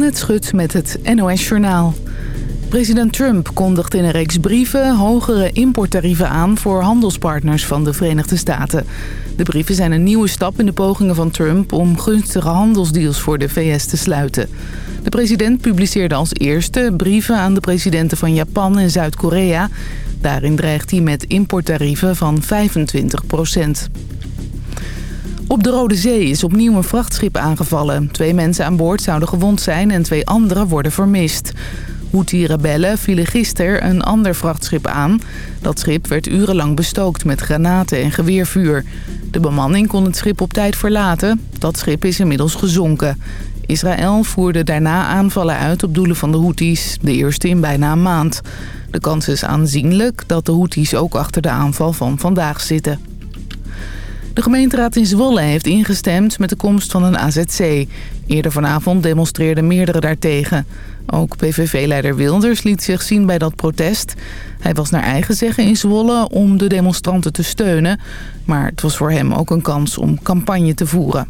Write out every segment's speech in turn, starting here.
Annette Schut met het NOS Journaal. President Trump kondigt in een reeks brieven hogere importtarieven aan... voor handelspartners van de Verenigde Staten. De brieven zijn een nieuwe stap in de pogingen van Trump... om gunstige handelsdeals voor de VS te sluiten. De president publiceerde als eerste brieven aan de presidenten van Japan en Zuid-Korea. Daarin dreigt hij met importtarieven van 25 procent. Op de Rode Zee is opnieuw een vrachtschip aangevallen. Twee mensen aan boord zouden gewond zijn en twee anderen worden vermist. Houthi-rebellen vielen gisteren een ander vrachtschip aan. Dat schip werd urenlang bestookt met granaten en geweervuur. De bemanning kon het schip op tijd verlaten. Dat schip is inmiddels gezonken. Israël voerde daarna aanvallen uit op doelen van de Houthis, de eerste in bijna een maand. De kans is aanzienlijk dat de Houthis ook achter de aanval van vandaag zitten. De gemeenteraad in Zwolle heeft ingestemd met de komst van een AZC. Eerder vanavond demonstreerden meerdere daartegen. Ook PVV-leider Wilders liet zich zien bij dat protest. Hij was naar eigen zeggen in Zwolle om de demonstranten te steunen. Maar het was voor hem ook een kans om campagne te voeren.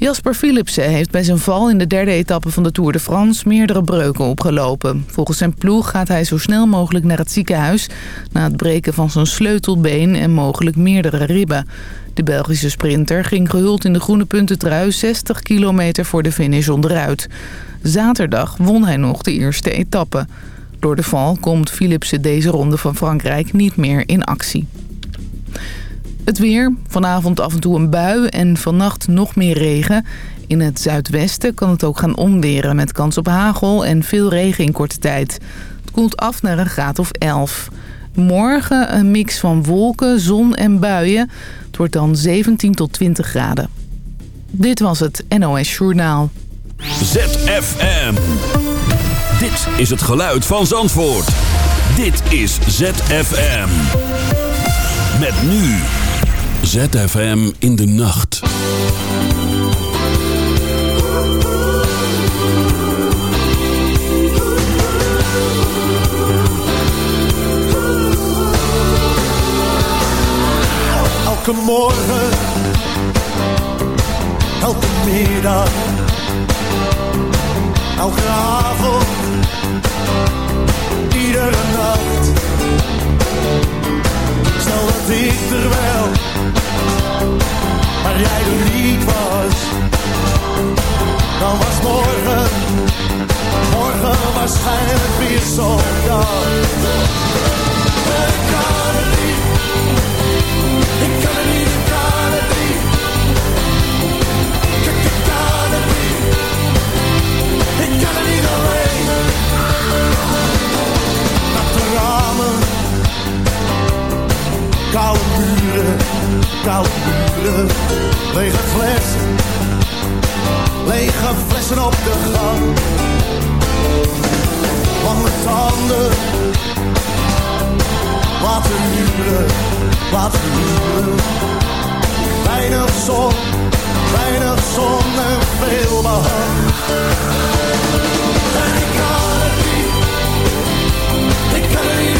Jasper Philipsen heeft bij zijn val in de derde etappe van de Tour de France meerdere breuken opgelopen. Volgens zijn ploeg gaat hij zo snel mogelijk naar het ziekenhuis... na het breken van zijn sleutelbeen en mogelijk meerdere ribben. De Belgische sprinter ging gehuld in de groene puntentrui 60 kilometer voor de finish onderuit. Zaterdag won hij nog de eerste etappe. Door de val komt Philipsen deze ronde van Frankrijk niet meer in actie. Het weer. Vanavond af en toe een bui en vannacht nog meer regen. In het zuidwesten kan het ook gaan omweren met kans op hagel en veel regen in korte tijd. Het koelt af naar een graad of 11. Morgen een mix van wolken, zon en buien. Het wordt dan 17 tot 20 graden. Dit was het NOS Journaal. ZFM. Dit is het geluid van Zandvoort. Dit is ZFM. Met nu ZFM in de nacht. Elke morgen, elke middag, elke avond, iedere nacht. Stel dat ik er wel maar jij er niet was. Dan was morgen, morgen waarschijnlijk weer zo'n dag. Koude muren, koude muren Lege flessen, lege flessen op de gang. Lange tanden, laten huren. Weinig zon, weinig zon en veel behang. Ik kan het niet, ik kan het niet,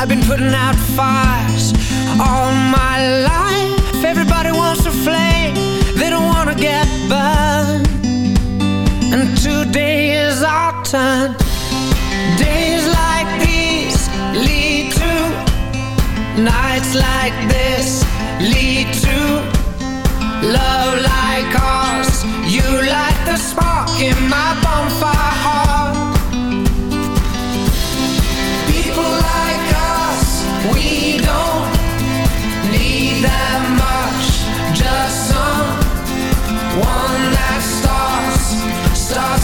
I've been putting out fires all my life. Everybody wants a flame, they don't wanna get burned. And today is our turn Days like these lead to Nights like this lead to Love like ours You light the spark in my bonfire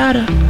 Arara.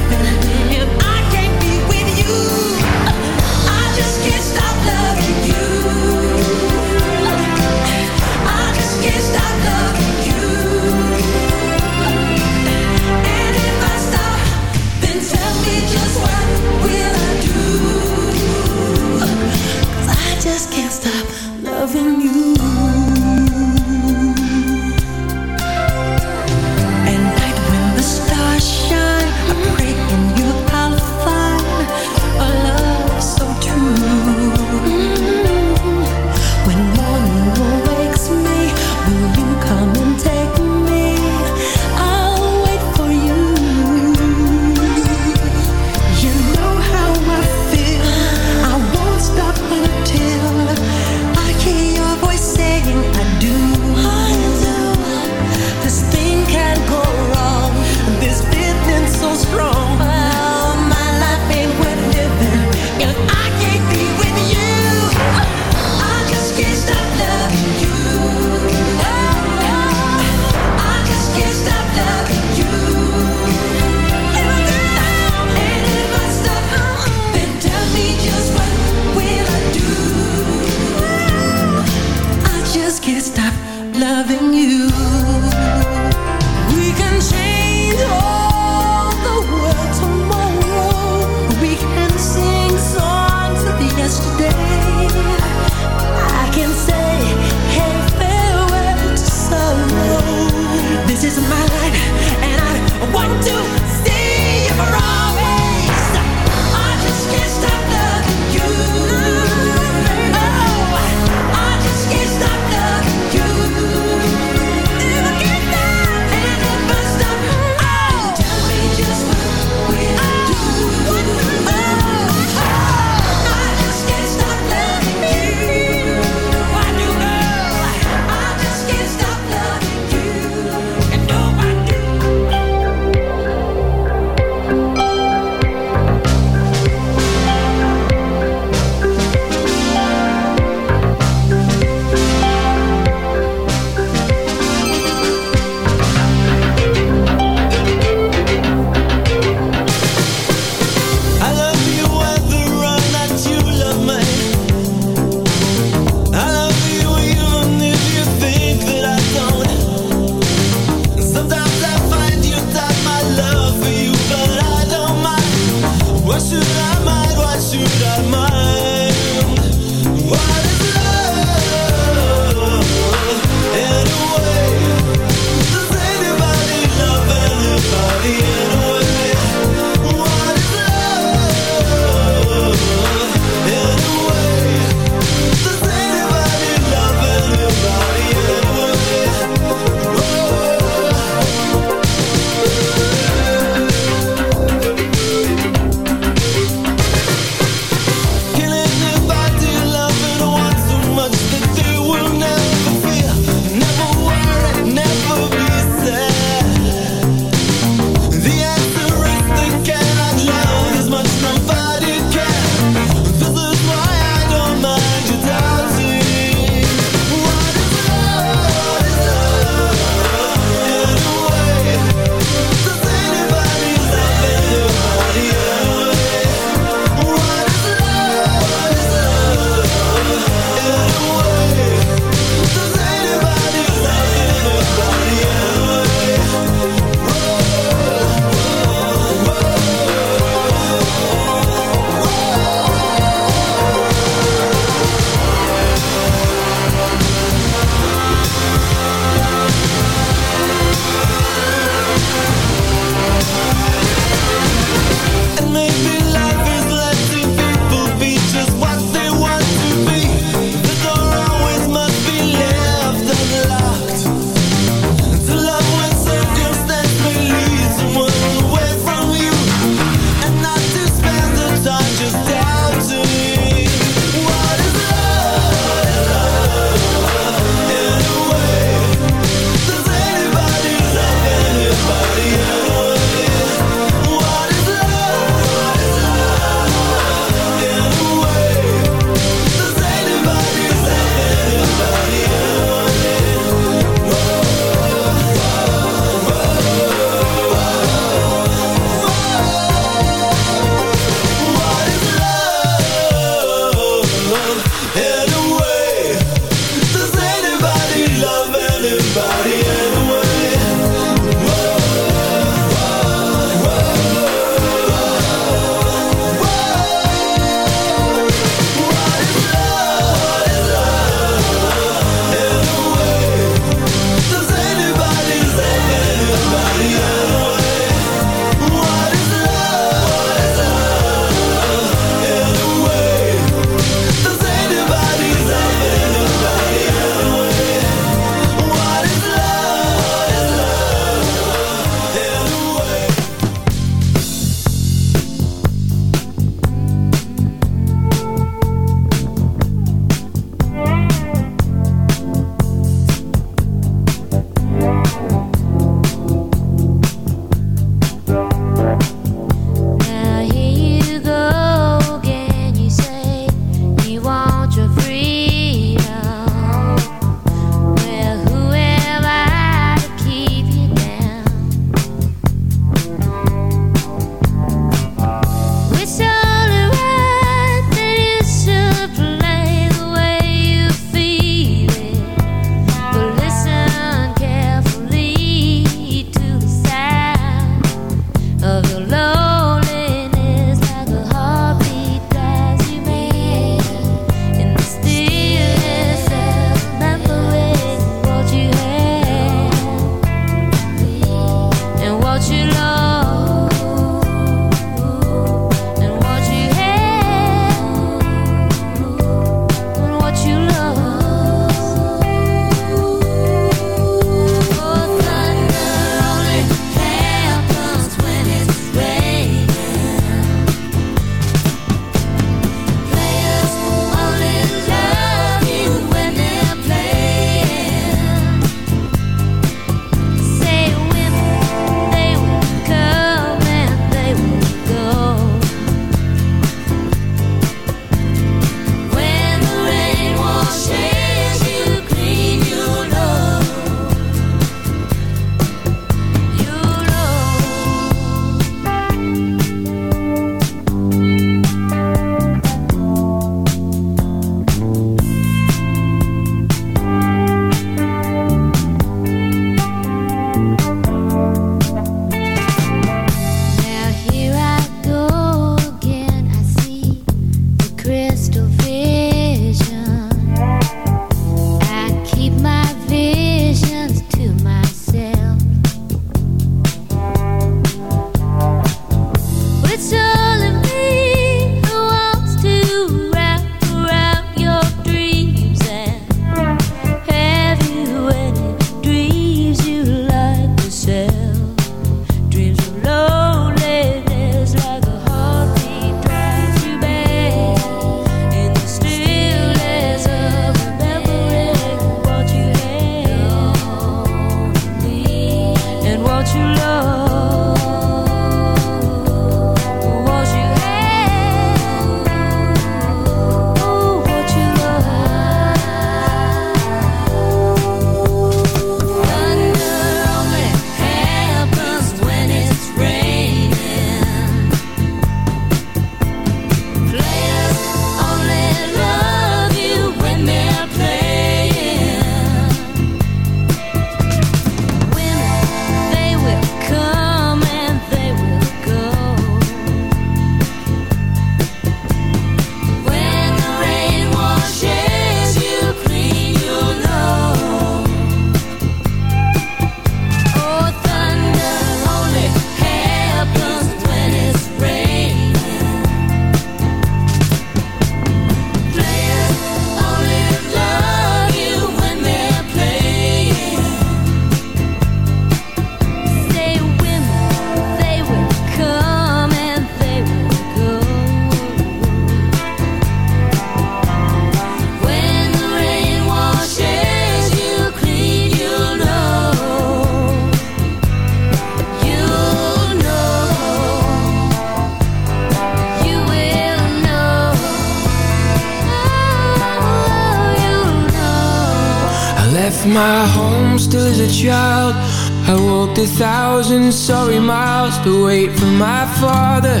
Thousand sorry miles to wait for my father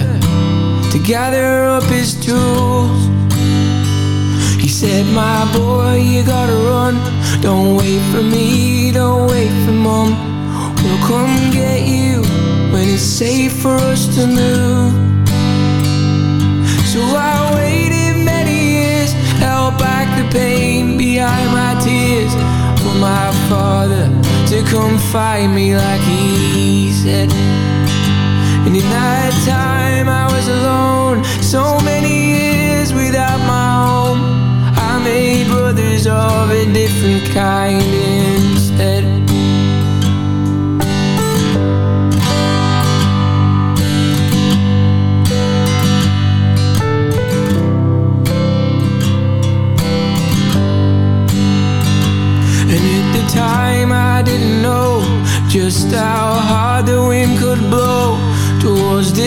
to gather up his tools. He said, My boy, you gotta run. Don't wait for me, don't wait for mom. We'll come get you when it's safe for us to move. Come find me like he said. And in that time I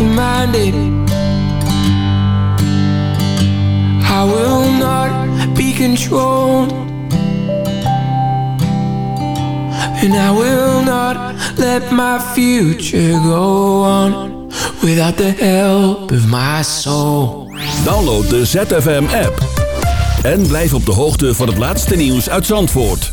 commanded. I will not be controlled. And I will not let my future go on without the help of my soul. Download de ZFM app. En blijf op de hoogte van het laatste nieuws uit Zandvoort.